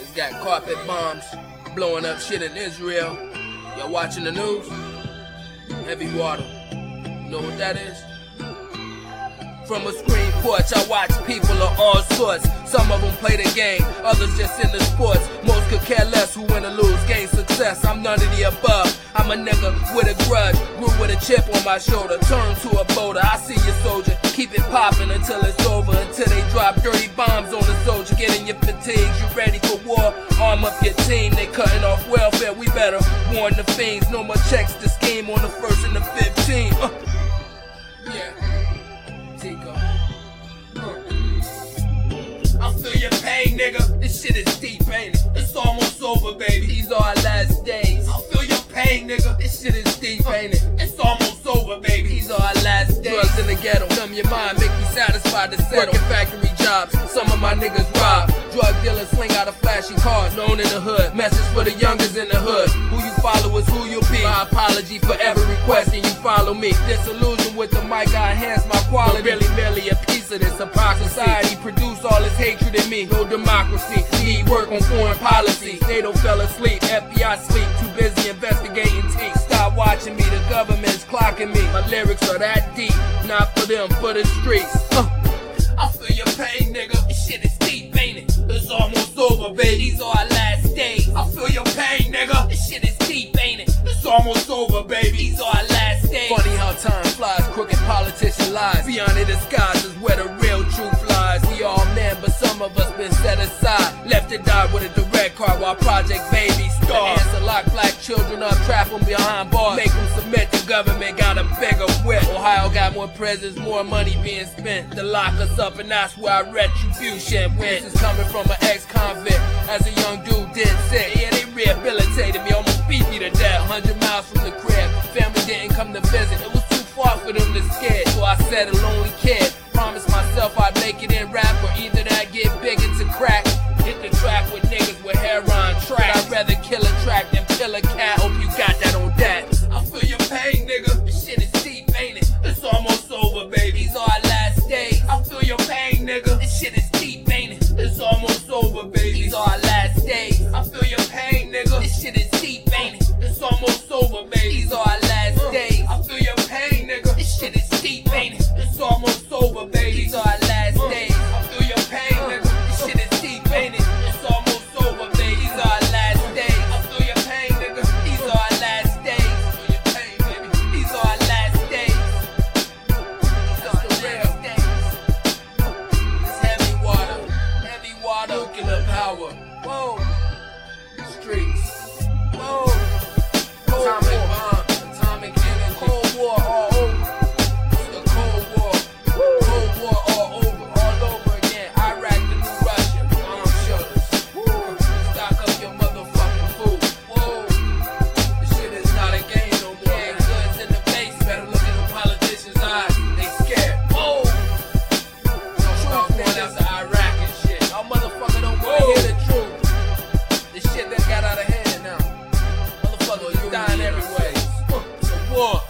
It's got carpet bombs blowing up shit in Israel. Y'all watching the news? Heavy water. You know what that is? From a screen porch, I watch people of all sorts. Some of them play the game, others just in the sports. Most could care less who win or lose, gain success. I'm none of the above. I'm a nigga with a grudge, grew with a chip on my shoulder. Turn to a boulder. I see you, soldier. Keep it popping until it's over. Until they drop dirty bombs on the soldier. Get in your fatigues, you ready war? Arm up your team. They cutting off welfare. We better warn the fiends. No more checks to scheme on the first and the 15. Uh. Yeah. Tico. I feel your pain, nigga. This shit is deep, ain't it? It's almost over, baby. These are our last days. I feel your pain, nigga. This shit is deep, ain't it? It's almost over, baby. These are our last days. Drugs in the ghetto. Numb your mind, make me satisfied to settle. Working factory jobs. Some of my niggas rob. Drug dealers sling out of flashy cars. Known in the hood. Message for the youngers in the hood. Who you follow is who you'll be. My apology for every request and you follow me. Disillusion with the mic, I enhance my quality. But really, merely a piece of this hypocrisy. Society produce all this hatred in me. No democracy. Need work on foreign policy. NATO fell asleep. FBI sleep. Too busy investigating teeth. Stop watching me. The government's clocking me. My lyrics are that deep. Not for them, for the streets. Uh. Almost over, baby. These are our last days. I feel your pain, nigga. This shit is deep, ain't it? It's almost over, baby. These are our last days. Funny how time flies. Crooked politician lies. Beyond the disguise is where the real but some of us been set aside. Left to die with a direct car while Project Baby starve. Answer lock black children up, trap them behind bars. Make them submit. The government got a bigger whip. Ohio got more prisons, more money being spent to lock us up, and that's where our retribution went. This is coming from an ex-convict. As a young dude did say, Yeah, they rehabilitated me, almost beat me to death. 100 miles from the crib. Family didn't come to visit. It was too far for them to scare. So I said a lonely kid. Promised myself I'd make it in rather kill a track than kill a cat. Hope you got that on that. I feel your pain, nigga. This shit is deep, ain't it? It's almost over, baby. These are our last days. I feel your pain, nigga. This shit is deep, ain't it? It's almost over, baby. These are nuclear power. Whoa. street. One.